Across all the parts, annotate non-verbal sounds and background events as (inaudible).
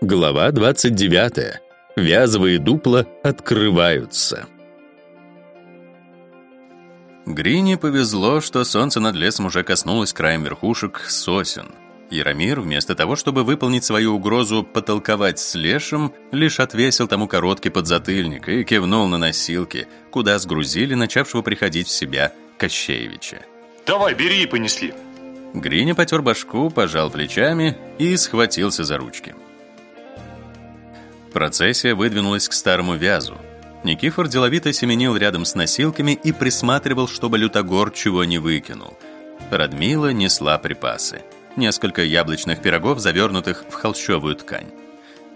Глава 29. Вязовые дупла открываются. Грине повезло, что солнце над лесом уже коснулось краем верхушек сосен. Яромир, вместо того, чтобы выполнить свою угрозу потолковать с Лешем, лишь отвесил тому короткий подзатыльник и кивнул на носилки, куда сгрузили начавшего приходить в себя Кощеевича. «Давай, бери и понесли!» Гриня потер башку, пожал плечами и схватился за ручки. Процессия выдвинулась к старому вязу. Никифор деловито семенил рядом с носилками и присматривал, чтобы лютогор чего не выкинул. Радмила несла припасы. Несколько яблочных пирогов, завернутых в холщовую ткань.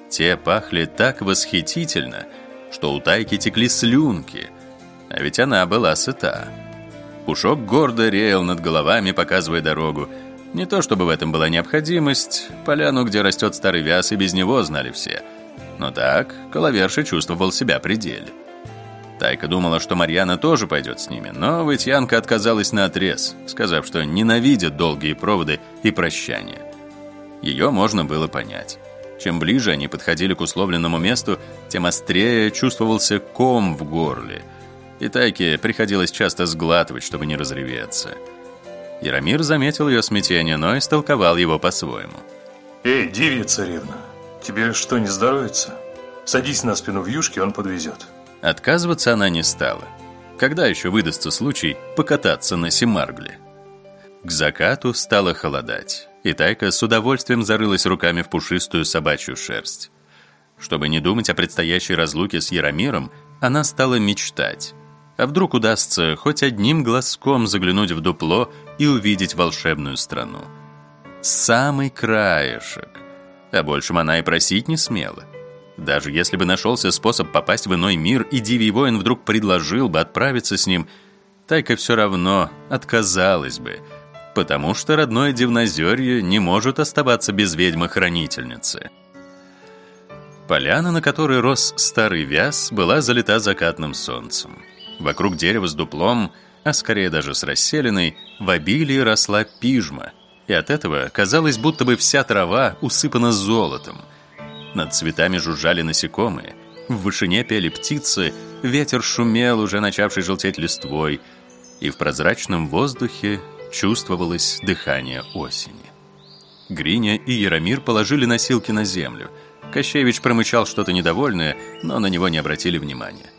Те пахли так восхитительно, что у Тайки текли слюнки, а ведь она была сыта. Пушок гордо реял над головами, показывая дорогу. Не то чтобы в этом была необходимость, поляну, где растет старый вяз, и без него знали все — но так Коловерша чувствовал себя при деле. Тайка думала, что Марьяна тоже пойдет с ними, но Вытьянка отказалась на отрез, сказав, что ненавидит долгие проводы и прощания. Ее можно было понять. Чем ближе они подходили к условленному месту, тем острее чувствовался ком в горле, и Тайке приходилось часто сглатывать, чтобы не разреветься. Яромир заметил ее смятение, но истолковал его по-своему. «Эй, Дивья царевна, Тебе что, не здоровится? Садись на спину в юшке, он подвезет. Отказываться она не стала. Когда еще выдастся случай покататься на Семаргле? К закату стало холодать, и Тайка с удовольствием зарылась руками в пушистую собачью шерсть. Чтобы не думать о предстоящей разлуке с Яромиром, она стала мечтать. А вдруг удастся хоть одним глазком заглянуть в дупло и увидеть волшебную страну? Самый краешек а большем она и просить не смела. Даже если бы нашелся способ попасть в иной мир, и Дивий воин вдруг предложил бы отправиться с ним, Тайка все равно отказалась бы, потому что родное Дивнозерье не может оставаться без ведьмы-хранительницы. Поляна, на которой рос старый вяз, была залита закатным солнцем. Вокруг дерева с дуплом, а скорее даже с расселенной, в обилии росла пижма — и от этого казалось, будто бы вся трава усыпана золотом. Над цветами жужжали насекомые, в вышине пели птицы, ветер шумел, уже начавший желтеть листвой, и в прозрачном воздухе чувствовалось дыхание осени. Гриня и Яромир положили носилки на землю. Кощевич промычал что-то недовольное, но на него не обратили внимания.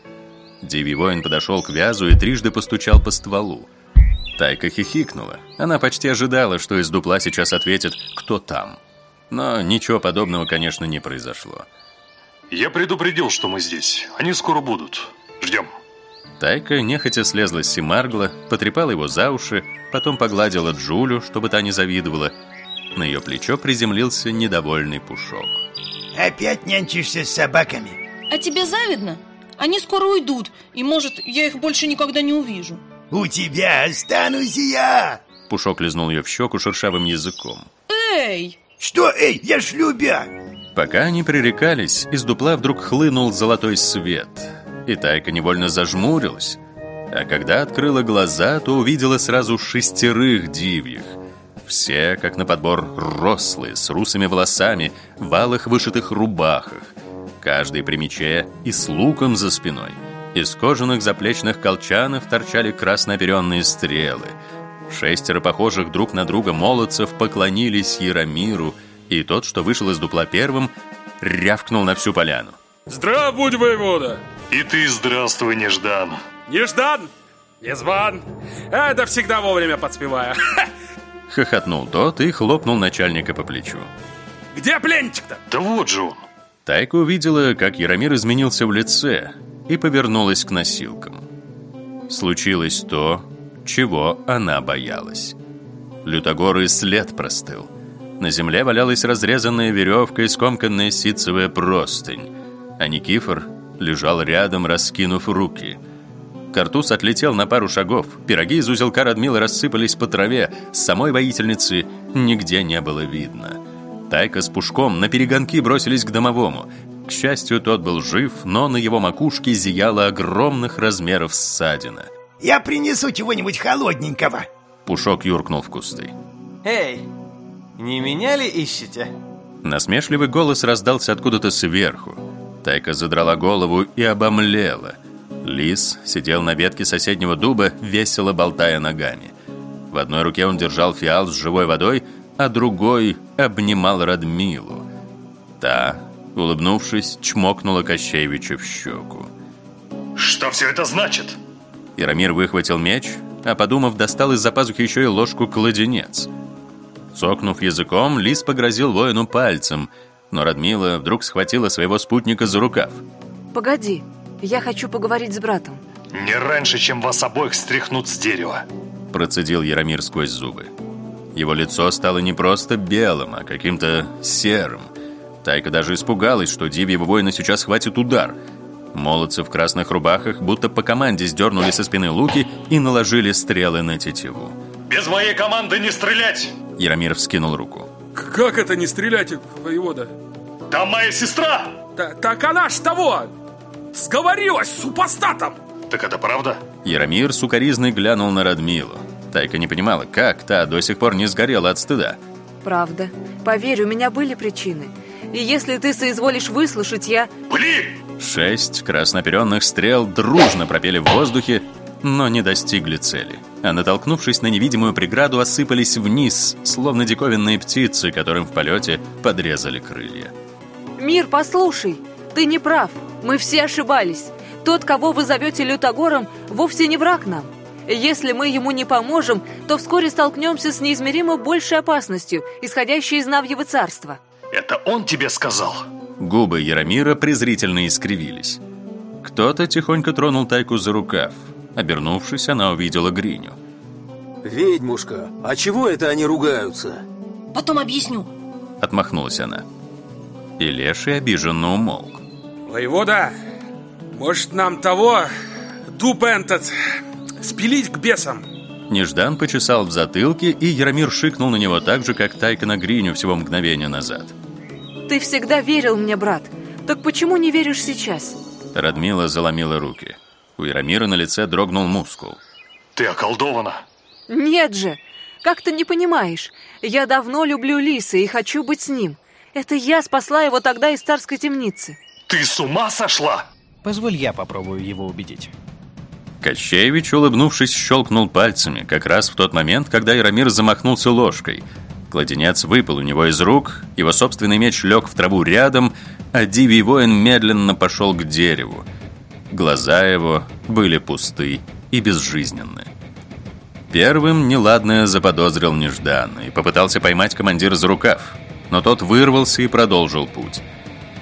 Дивий воин подошел к вязу и трижды постучал по стволу. Тайка хихикнула. Она почти ожидала, что из дупла сейчас ответит «Кто там?». Но ничего подобного, конечно, не произошло. «Я предупредил, что мы здесь. Они скоро будут. Ждем». Тайка нехотя слезла с Симаргла, потрепала его за уши, потом погладила Джулю, чтобы та не завидовала. На ее плечо приземлился недовольный пушок. «Опять нянчишься с собаками?» «А тебе завидно? Они скоро уйдут, и, может, я их больше никогда не увижу». У тебя останусь я!» Пушок лизнул ее в щеку шершавым языком. «Эй!» «Что эй? Я ж любя!» Пока они пререкались, из дупла вдруг хлынул золотой свет. И Тайка невольно зажмурилась. А когда открыла глаза, то увидела сразу шестерых дивьих. Все, как на подбор, рослые, с русыми волосами, в алых вышитых рубахах. Каждый при мече и с луком за спиной. Из кожаных заплечных колчанов торчали краснооперенные стрелы. Шестеро похожих друг на друга молодцев поклонились Яромиру, и тот, что вышел из дупла первым, рявкнул на всю поляну. «Здрав будь, воевода!» «И ты здравствуй, Неждан!» «Неждан? Незван! Это всегда вовремя подспевая!» (laughs) Хохотнул тот и хлопнул начальника по плечу. «Где пленничек-то?» «Да вот же он!» Тайка увидела, как Яромир изменился в лице, и повернулась к носилкам. Случилось то, чего она боялась. Лютогорый след простыл. На земле валялась разрезанная веревка и скомканная ситцевая простынь, а Никифор лежал рядом, раскинув руки. Картуз отлетел на пару шагов, пироги из узелка Радмила рассыпались по траве, самой воительницы нигде не было видно. Тайка с Пушком на перегонки бросились к домовому. К счастью, тот был жив, но на его макушке зияла огромных размеров ссадина. «Я принесу чего-нибудь холодненького!» Пушок юркнул в кусты. «Эй, не меня ли ищете?» Насмешливый голос раздался откуда-то сверху. Тайка задрала голову и обомлела. Лис сидел на ветке соседнего дуба, весело болтая ногами. В одной руке он держал фиал с живой водой, а другой обнимал Радмилу. Та, улыбнувшись, чмокнула Кощеевича в щеку. Что все это значит? Яромир выхватил меч, а подумав, достал из-за пазухи еще и ложку-кладенец. Цокнув языком, лис погрозил воину пальцем, но Радмила вдруг схватила своего спутника за рукав. Погоди, я хочу поговорить с братом. Не раньше, чем вас обоих стряхнут с дерева. Процедил Яромир сквозь зубы. Его лицо стало не просто белым, а каким-то серым. Тайка даже испугалась, что Дивьего воина сейчас хватит удар. Молодцы в красных рубахах будто по команде сдернули со спины луки и наложили стрелы на тетиву. Без моей команды не стрелять! Яромир вскинул руку. Как это не стрелять, воевода? Там моя сестра! Та- так она ж того! Сговорилась с супостатом! Так это правда? Яромир сукоризной глянул на Радмилу. Тайка не понимала, как та до сих пор не сгорела от стыда. Правда. Поверь, у меня были причины. И если ты соизволишь выслушать, я... Блин! Шесть красноперенных стрел дружно пропели в воздухе, но не достигли цели. А натолкнувшись на невидимую преграду, осыпались вниз, словно диковинные птицы, которым в полете подрезали крылья. Мир, послушай, ты не прав. Мы все ошибались. Тот, кого вы зовете Лютогором, вовсе не враг нам. Если мы ему не поможем, то вскоре столкнемся с неизмеримо большей опасностью, исходящей из Навьего царства. Это он тебе сказал? Губы Яромира презрительно искривились. Кто-то тихонько тронул Тайку за рукав. Обернувшись, она увидела Гриню. «Ведьмушка, а чего это они ругаются?» Потом объясню. Отмахнулась она. И Леший обиженно умолк. Воевода, может нам того, дуб этот, спилить к бесам? Неждан почесал в затылке, и Яромир шикнул на него так же, как Тайка на Гриню всего мгновения назад. Ты всегда верил мне, брат. Так почему не веришь сейчас? Радмила заломила руки. У Яромира на лице дрогнул мускул. Ты околдована. Нет же! Как ты не понимаешь? Я давно люблю Лиса и хочу быть с ним. Это я спасла его тогда из царской темницы. Ты с ума сошла? Позволь я попробую его убедить. Кощеевич, улыбнувшись, щелкнул пальцами, как раз в тот момент, когда Яромир замахнулся ложкой. Кладенец выпал у него из рук, его собственный меч лег в траву рядом, а дивий воин медленно пошел к дереву. Глаза его были пусты и безжизненны. Первым неладное заподозрил Неждан и попытался поймать командира за рукав, но тот вырвался и продолжил путь.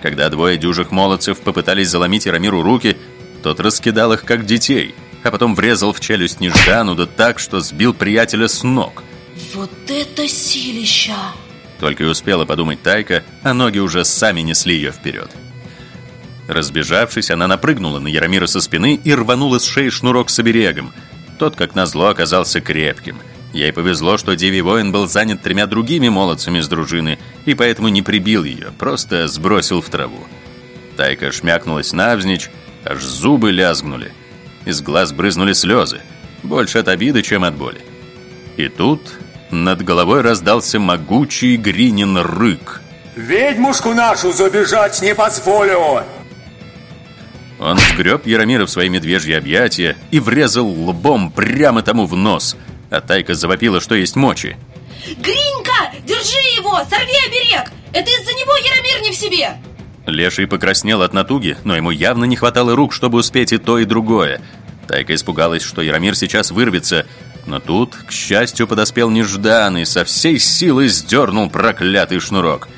Когда двое дюжих молодцев попытались заломить Яромиру руки, тот раскидал их как детей, а потом врезал в челюсть Неждану да так, что сбил приятеля с ног. Вот это силища! Только и успела подумать Тайка, а ноги уже сами несли ее вперед. Разбежавшись, она напрыгнула на Яромира со спины и рванула с шеи шнурок с оберегом. Тот, как назло, оказался крепким. Ей повезло, что Дивий воин был занят тремя другими молодцами из дружины, и поэтому не прибил ее, просто сбросил в траву. Тайка шмякнулась навзничь, аж зубы лязгнули. Из глаз брызнули слезы, больше от обиды, чем от боли. И тут над головой раздался могучий Гринин рык. «Ведьмушку нашу забежать не позволю!» Он сгреб Яромира в свои медвежьи объятия и врезал лбом прямо тому в нос, а Тайка завопила, что есть мочи. Гринька, держи его, сорви оберег! Это из-за него Яромир не в себе! Леший покраснел от натуги, но ему явно не хватало рук, чтобы успеть и то, и другое. Тайка испугалась, что Яромир сейчас вырвется, но тут, к счастью, подоспел неждан и со всей силы сдернул проклятый шнурок.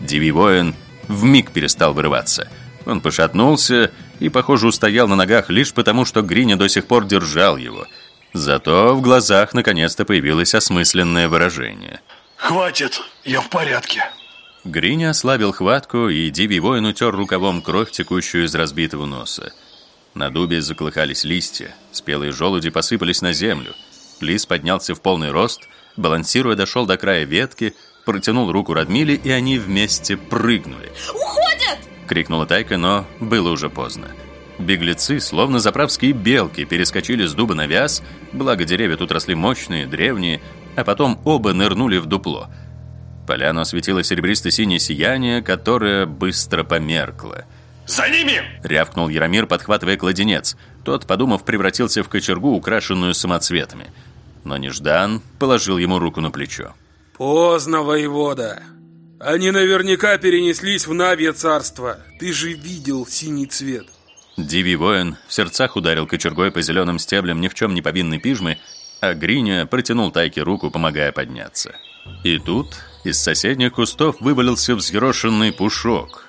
Дивий воин вмиг перестал вырываться. Он пошатнулся и, похоже, устоял на ногах лишь потому, что Гриня до сих пор держал его. Зато в глазах наконец-то появилось осмысленное выражение. Хватит, я в порядке. Гриня ослабил хватку, и Дивий воин утер рукавом кровь, текущую из разбитого носа. На дубе заколыхались листья, спелые желуди посыпались на землю. Лис поднялся в полный рост, балансируя, дошел до края ветки, протянул руку Радмиле, и они вместе прыгнули. Уходят! — крикнула Тайка, но было уже поздно. Беглецы, словно заправские белки, перескочили с дуба на вяз, благо деревья тут росли мощные, древние, а потом оба нырнули в дупло. Поляну осветило серебристо-синее сияние, которое быстро померкло. За ними! Рявкнул Яромир, подхватывая кладенец. Тот, подумав, превратился в кочергу, украшенную самоцветами. Но Неждан положил ему руку на плечо. Поздно, воевода. Они наверняка перенеслись в Навье царство. Ты же видел синий цвет. Дивий воин в сердцах ударил кочергой по зеленым стеблям ни в чем не повинной пижмы, а Гриня протянул Тайке руку, помогая подняться. И тут из соседних кустов вывалился взъерошенный пушок.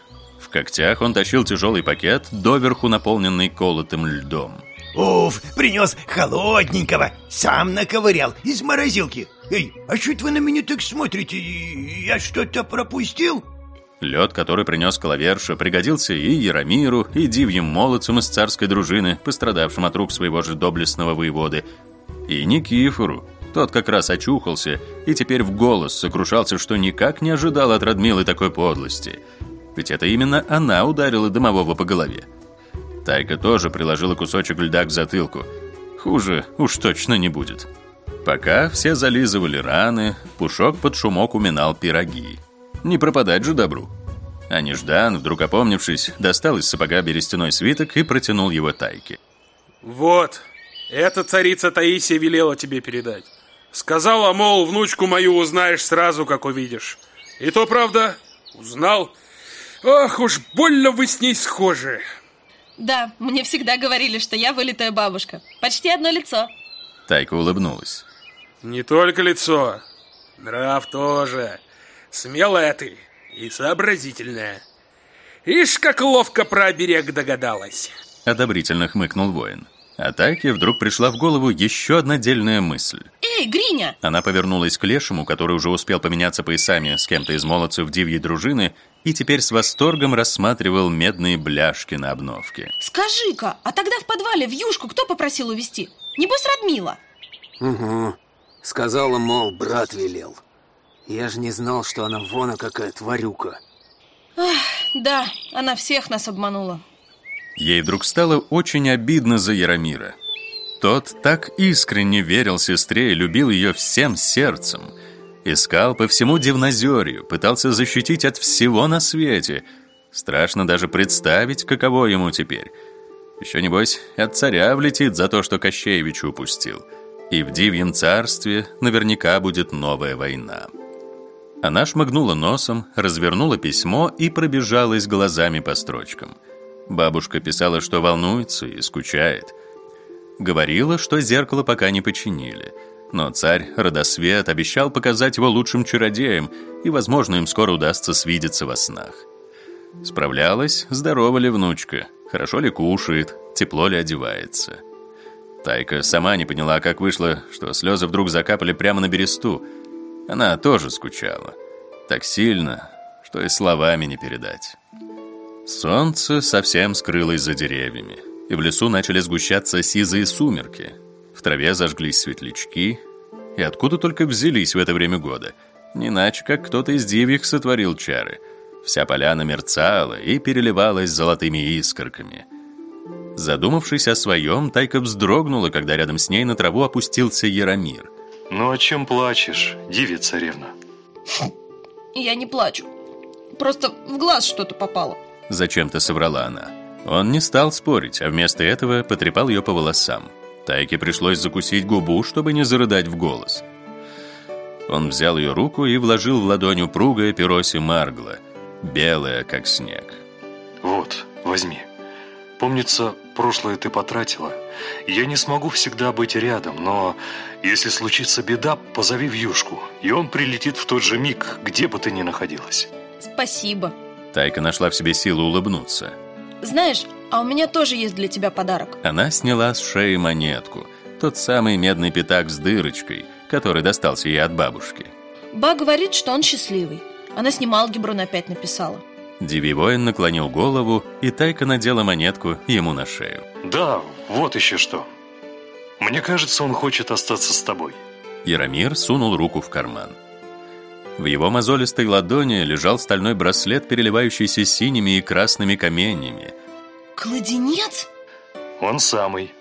Когтях он тащил тяжелый пакет, доверху наполненный колотым льдом. Уф, принес холодненького, сам наковырял из морозилки. Эй, а что вы на меня так смотрите? Я что-то пропустил? Лед, который принес Коловерша, пригодился и Яромиру, и дивьим молодцам из царской дружины, пострадавшим от рук своего же доблестного воеводы, и Никифору. Тот как раз очухался и теперь в голос сокрушался, что никак не ожидал от Радмилы такой подлости. Ведь это именно она ударила домового по голове. Тайка тоже приложила кусочек льда к затылку. Хуже уж точно не будет. Пока все зализывали раны, Пушок под шумок уминал пироги. Не пропадать же добру. А Неждан, вдруг опомнившись, достал из сапога берестяной свиток и протянул его Тайке. Вот, это царица Таисия велела тебе передать. Сказала, мол, внучку мою узнаешь сразу, как увидишь. И то, правда, узнал. Ах уж, больно вы с ней схожи. Да, мне всегда говорили, что я вылитая бабушка. Почти одно лицо. Тайка улыбнулась. Не только лицо, нрав тоже. Смелая ты и сообразительная. Ишь, как ловко про оберег догадалась. Одобрительно хмыкнул воин. А Тайке вдруг пришла в голову еще одна дельная мысль. Эй, Гриня! Она повернулась к Лешему, который уже успел поменяться поясами с кем-то из молодцев дивьей дружины, и теперь с восторгом рассматривал медные бляшки на обновке. Скажи-ка, а тогда в подвале в юшку кто попросил увезти? Небось, Радмила? Угу. Сказала, мол, брат велел. Я же не знал, что она вона какая тварюка. Ах, да, она всех нас обманула. Ей вдруг стало очень обидно за Яромира. Тот так искренне верил сестре и любил ее всем сердцем. Искал по всему Дивнозерью, пытался защитить от всего на свете. Страшно даже представить, каково ему теперь. Еще, небось, от царя влетит за то, что Кощеевича упустил. И в Дивьем царстве наверняка будет новая война. Она шмыгнула носом, развернула письмо и пробежалась глазами по строчкам – Бабушка писала, что волнуется и скучает. Говорила, что зеркало пока не починили. Но царь Родосвет обещал показать его лучшим чародеям, и, возможно, им скоро удастся свидеться во снах. Справлялась, здорова ли внучка, хорошо ли кушает, тепло ли одевается. Тайка сама не поняла, как вышло, что слезы вдруг закапали прямо на бересту. Она тоже скучала. Так сильно, что и словами не передать. Солнце совсем скрылось за деревьями, и в лесу начали сгущаться сизые сумерки. В траве зажглись светлячки, и откуда только взялись в это время года. Не иначе, как кто-то из дивьих сотворил чары. Вся поляна мерцала и переливалась золотыми искорками. Задумавшись о своем, Тайка вздрогнула, когда рядом с ней на траву опустился Яромир. Ну о чем плачешь, дивья царевна? Я не плачу. Просто в глаз что-то попало. Зачем-то соврала она. Он не стал спорить, а вместо этого потрепал ее по волосам. Тайке пришлось закусить губу, чтобы не зарыдать в голос. Он взял ее руку и вложил в ладонь упругое пероси Маргла, белое, как снег. Вот, возьми. Помнится, прошлое ты потратила. Я не смогу всегда быть рядом, но если случится беда, позови Вьюшку, и он прилетит в тот же миг, где бы ты ни находилась. Спасибо. Тайка нашла в себе силу улыбнуться. Знаешь, а у меня тоже есть для тебя подарок. Она сняла с шеи монетку. Тот самый медный пятак с дырочкой, который достался ей от бабушки. Ба говорит, что он счастливый. Она с ним алгебру на пять написала. Диви воин наклонил голову, и Тайка надела монетку ему на шею. Да, вот еще что. Мне кажется, он хочет остаться с тобой. Яромир сунул руку в карман. В его мозолистой ладони лежал стальной браслет, переливающийся синими и красными каменьями. Кладенец? Он самый.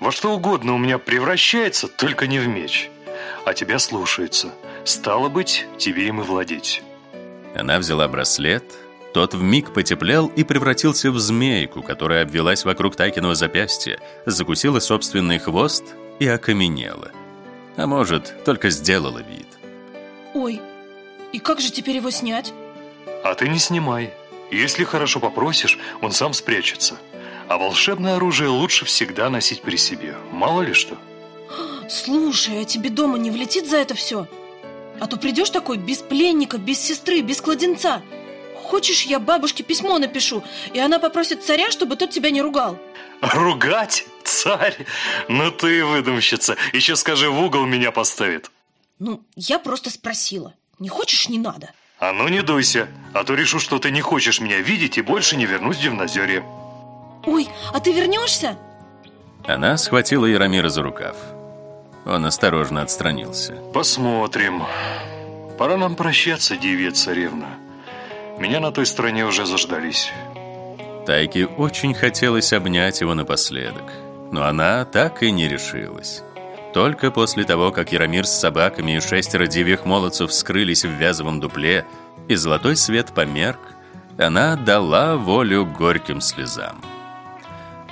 Во что угодно у меня превращается, только не в меч. А тебя слушается. Стало быть, тебе им и владеть. Она взяла браслет, тот вмиг потеплел и превратился в змейку, которая обвелась вокруг Тайкиного запястья, закусила собственный хвост и окаменела. А может, только сделала вид. Ой, и как же теперь его снять? А ты не снимай. Если хорошо попросишь, он сам спрячется. А волшебное оружие лучше всегда носить при себе. Мало ли что. Слушай, а тебе дома не влетит за это все? А то придешь такой без пленника, без сестры, без кладенца. Хочешь, я бабушке письмо напишу, и она попросит царя, чтобы тот тебя не ругал? Ругать? Царь? Ну ты выдумщица. Еще скажи, в угол меня поставит. Ну, я просто спросила. Не хочешь, не надо. А ну не дуйся, а то решу, что ты не хочешь меня видеть и больше не вернусь в гимназерье. Ой, а ты вернешься? Она схватила Яромира за рукав. Он осторожно отстранился. Посмотрим. Пора нам прощаться, девица царевна. Меня на той стороне уже заждались. Тайке очень хотелось обнять его напоследок, но она так и не решилась. Только после того, как Яромир с собаками и шестеро девьих молодцев скрылись в вязовом дупле, и золотой свет померк, она дала волю горьким слезам.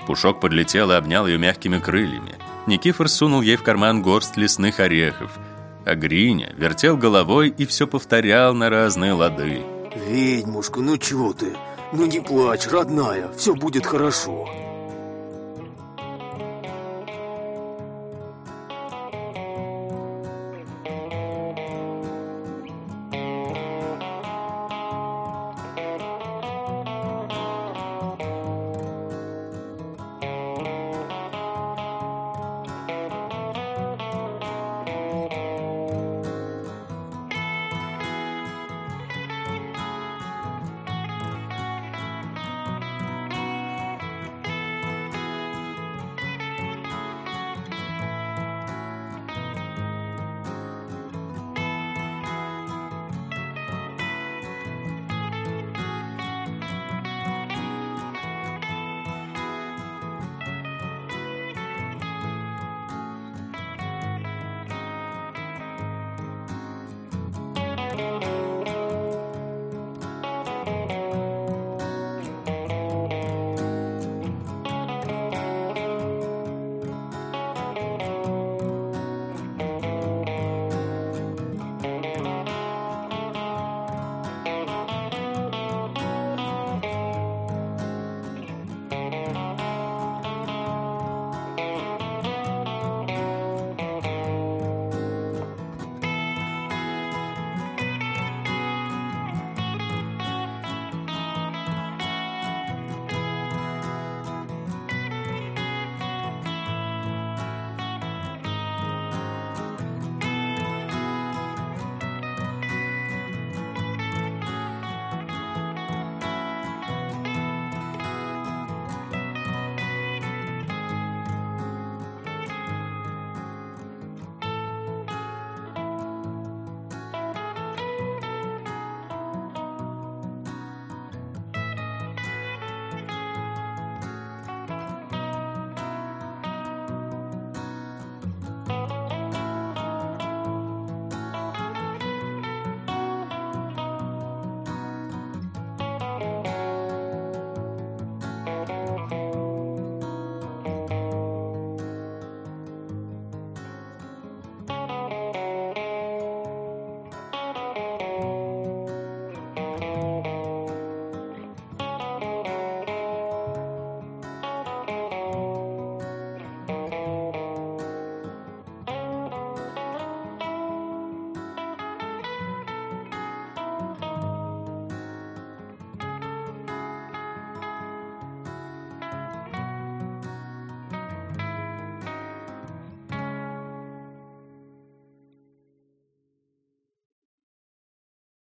Пушок подлетел и обнял ее мягкими крыльями. Никифор сунул ей в карман горсть лесных орехов, а Гриня вертел головой и все повторял на разные лады. Ведьмушка, ну чего ты? Ну не плачь, родная, все будет хорошо.